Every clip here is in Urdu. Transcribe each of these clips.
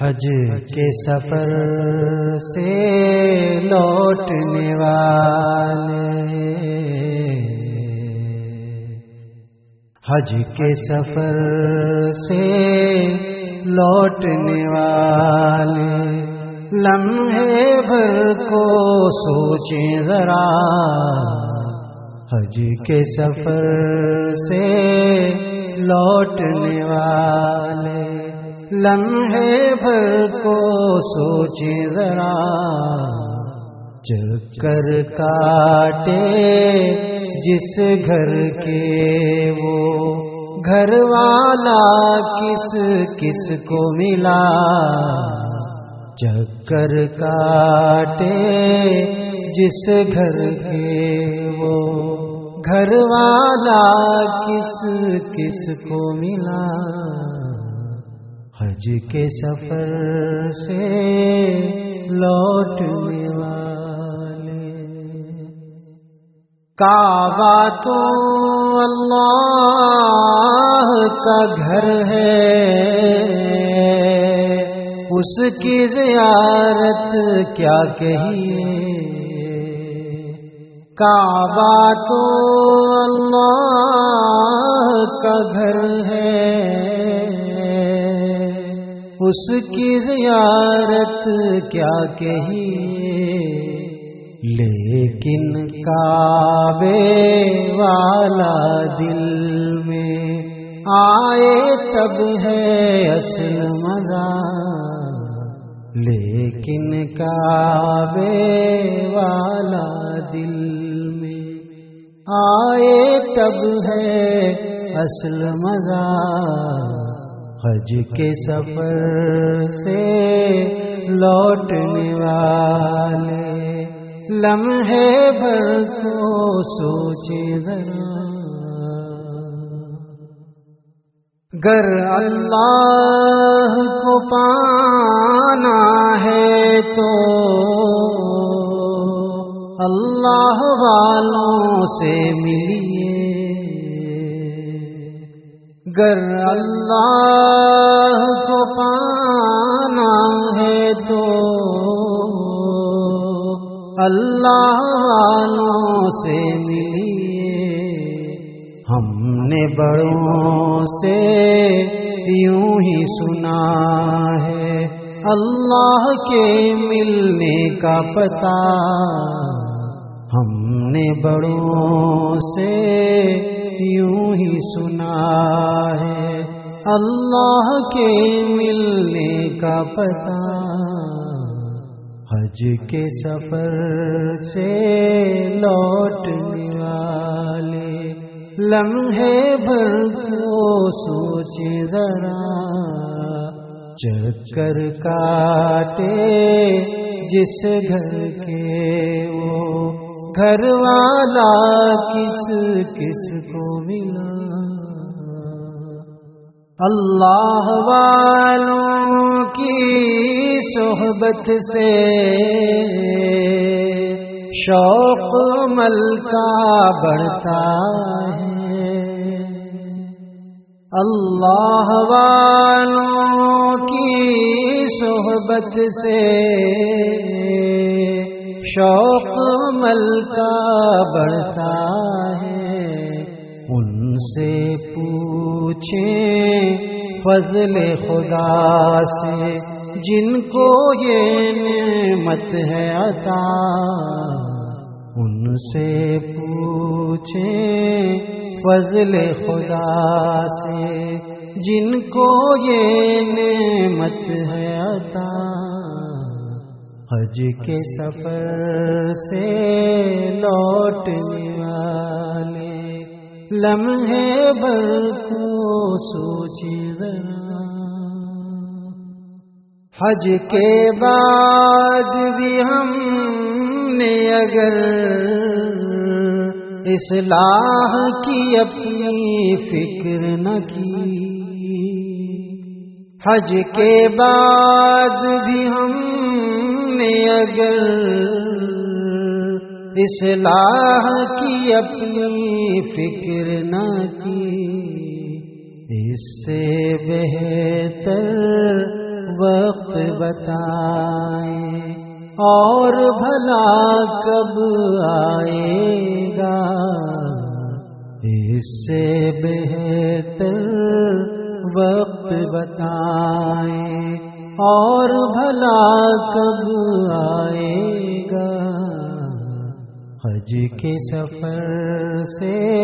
حج کے سفر سے لوٹنے والے۔ حج کے سفر سے لوٹنے والے۔ لمحے بھر کو سوچیں ذرا۔ حج کے سفر سے لوٹنے والے۔ لمحے بھر کو سوچے ذرا چکر کاٹے جس گھر کے وہ۔ گھر والا کس کس کو ملا؟ چکر کاٹے جس گھر کے وہ۔ گھر والا کس کس کو ملا؟ حج کے سفر سے لوٹنے والے۔ کعبہ تو اللہ کا گھر ہے، اس کی زیارت کیا کہیے؟ کعبہ تو اللہ کا گھر ہے۔ اس کی زیارت کیا کہیے؟ لیکن کعبے والا دل میں آئے تب ہے اصل مزہ۔ لیکن کعبے والا دل میں آئے تب ہے اصل مزہ حج کے سفر سے لوٹنے والے۔ لمحے بھر کو سوچے ذرا۔ گر اللہ کو پانا ہے تو اللہ والوں سے ملیے۔ گر اللہ کو پانا ہے تو اللہ والوں سے ملیے۔ ہم نے بڑوں سے یوں ہی سنا ہے اللہ کے ملنے کا پتا نے بڑوں سے یوں ہی سنا ہے۔ اللہ کے ملنے کا پتا حج کے سفر سے لوٹنے والے لمحے بھر کو سوچے ذرا۔ چکر کاٹے جس گھر کے گھر والا کس کس کو ملا؟ اللہ والوں کی صحبت سے شوق مل کا بڑھتا ہے۔ اللہ والوں کی صحبت سے شوق مل کا بڑھتا ہے۔ ان سے پوچھیں فضل خدا سے، جن کو یہ نعمت ہے عطا۔ ان سے پوچھیں فضل خدا سے، جن کو یہ نعمت ہے عطا۔ حج کے سفر سے لوٹنے والے۔ لمحے بل کو سوچی ذرا۔ حج کے بعد بھی ہم نے اگر اصلاح کی اپنی فکر نہ کی۔ حج کے بعد بھی ہم نے اگر اصلاح کی اپنی فکر نہ کی، اس سے بہتر وقت بتائیں اور بھلا کب آئے گا؟ اس سے بہتر وقت بتائیں۔ اور بھلا کب آئے گا؟ حج کے سفر سے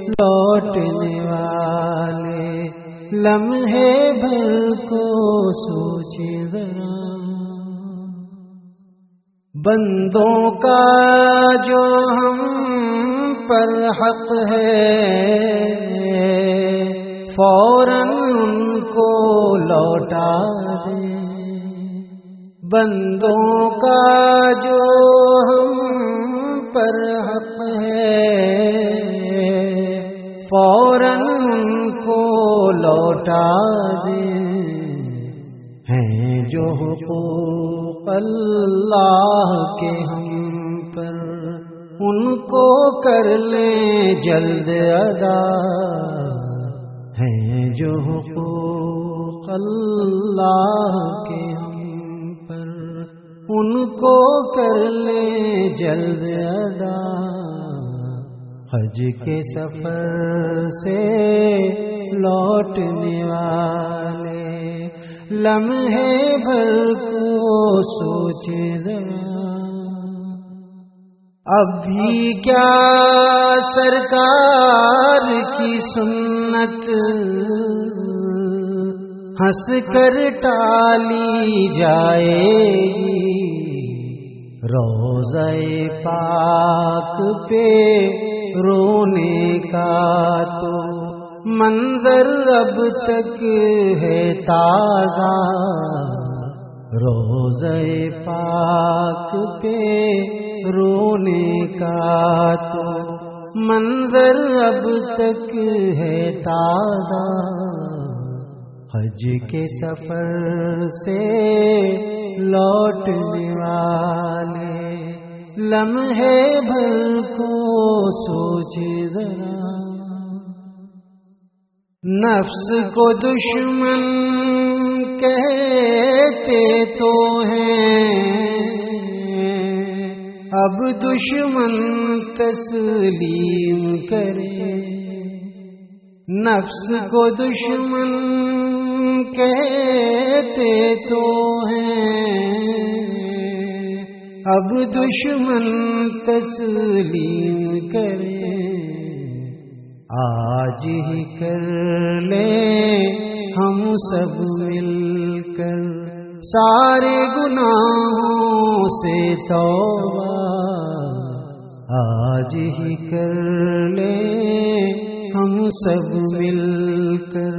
لوٹنے والے لمحے بھر کو سوچے ذرا۔ بندوں کا جو ہم پر حق ہے، فوراً ان کو لوٹا دے۔ بندوں کا جو ہم پر حق ہے، فوراً کو لوٹا دے۔ ہیں جو حقوق اللہ کے ہم پر، ان کو کر لیں جلد ادا۔ ہیں جو حقوق اللہ کے ہم پر ان کو کر لیں جلد ادا۔ حج کے سفر سے لوٹنے والے لمحے بھر کو سوچے ذرا۔ اب بھی کیا سرکار کی سنت ہنس کر ٹالی جائے گی۔ روزے پاک پہ رونے کا تو منظر اب تک ہے تازہ۔ روزے پاک پہ رونے کا تو منظر اب تک ہے تازہ۔ حج کے سفر سے لوٹنے والے۔ لمحے بھر کو سوچے ذرا۔ نفس کو دشمن کہتے تو ہیں۔ اب دشمن تسلیم کرے۔ نفس کو دشمن کہتے تو ہیں۔ اب دشمن تسلیم کرے، آج ہی کر لے ہم سب مل کر۔ سارے گناہوں سے توبہ، آج ہی کر لے ہم سب مل کر۔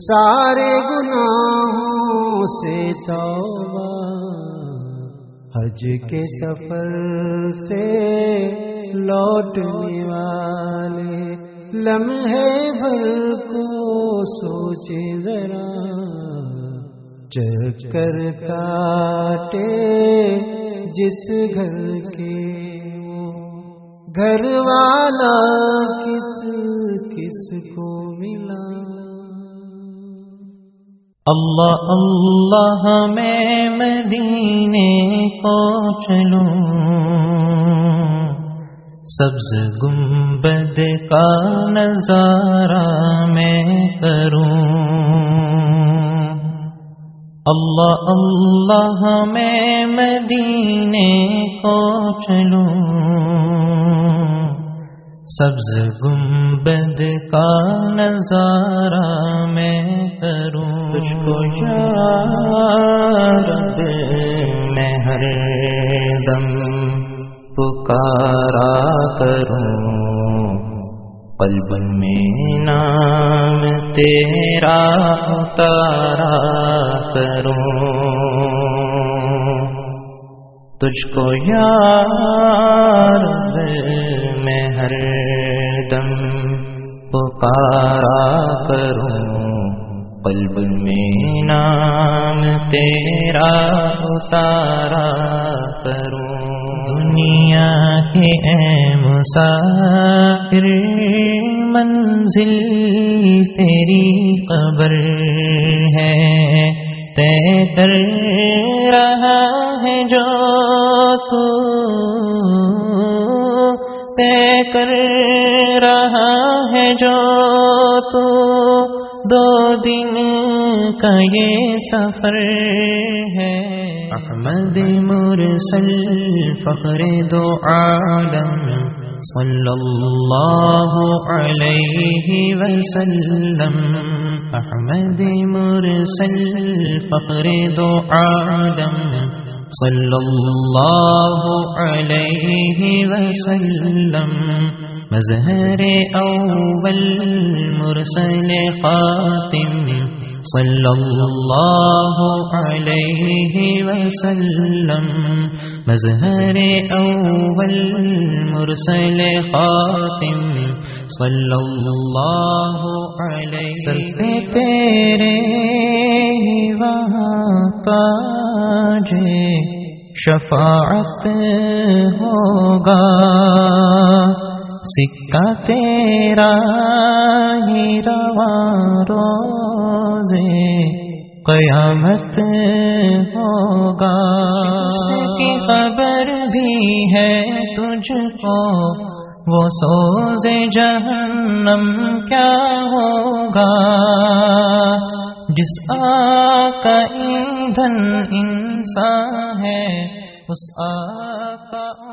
سارے گناہوں سے توبہ۔ حج کے سفر سے لوٹنے والے لمحے بھر کو سوچے ذرا۔ چکر کاٹے جس گھر کے گھر والا کس کس کو اللہ اللہ میں مدینے کو چلوں سبز گنبد کا نظارہ میں کروں۔ اللہ اللہ میں مدینے کو چلوں سبز گنبد کا نظارہ میں کروں۔ تجھ کو یار میں ہر دم پکارا کروں۔ قلب میں نام تیرا اتارا کروں۔ تجھ کو یار میں ہر دم پکارا کروں۔ قلب اے مسافر، منزل تیری قبر ہے۔ تے کر رہا ہے جو تو۔ طے کر رہا ہے جو تو۔ دو دن کا یہ سفر ہے۔ أحمد مرسل فخر دو عالم صلی اللہ علیہ وسلم. أحمد مرسل فخر دو عالم صلی اللہ علیہ وسلم. مظہر أول مرسل خاتم صلى الله عليه وسلم. مزهر أول مرسل خاتم. صلى الله عليه. وسلم پہ تیرے ہی وہاں تاج شفاعت ہوگا سکہ تیرا ہی روان روان قیامت ہوگا۔ اس کی خبر بھی ہے تجھ کو۔ وہ سوز جہنم کیا ہوگا؟ جس آگ کا ایندھن انسان ہے، اس آگ کا